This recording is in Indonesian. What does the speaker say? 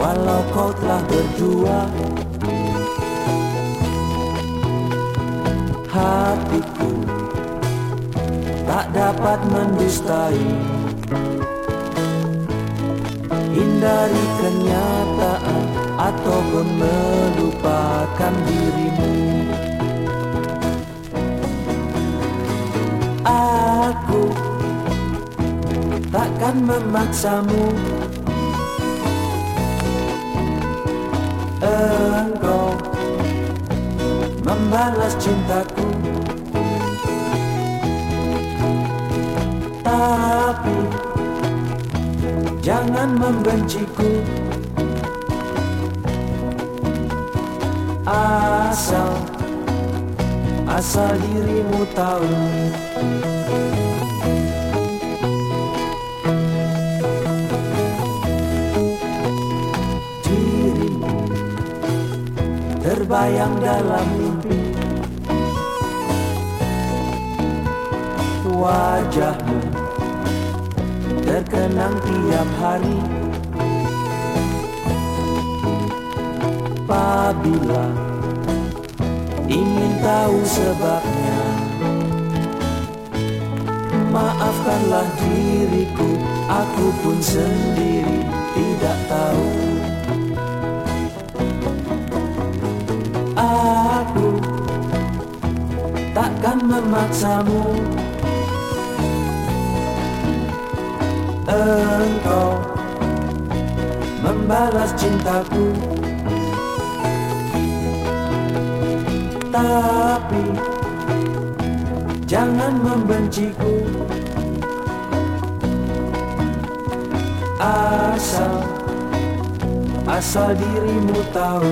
Walau kau telah berjuang Hatiku tak dapat mendustai. Hindari kenyataan ataupun melupakan takkan memaksamu. Engkau membalas cintaku. Tapi jangan membenciku. Asal Asal dirimu tahu terbayang dalam mimpi. Wajahmu terkenang tiap hari. Apabila ingin tahu sebabnya Maafkanlah diriku, aku pun sendiri tidak tahu takkan memaksamu. Engkau membalas cintaku. Tapi jangan membenciku. Asal Asal dirimu tahu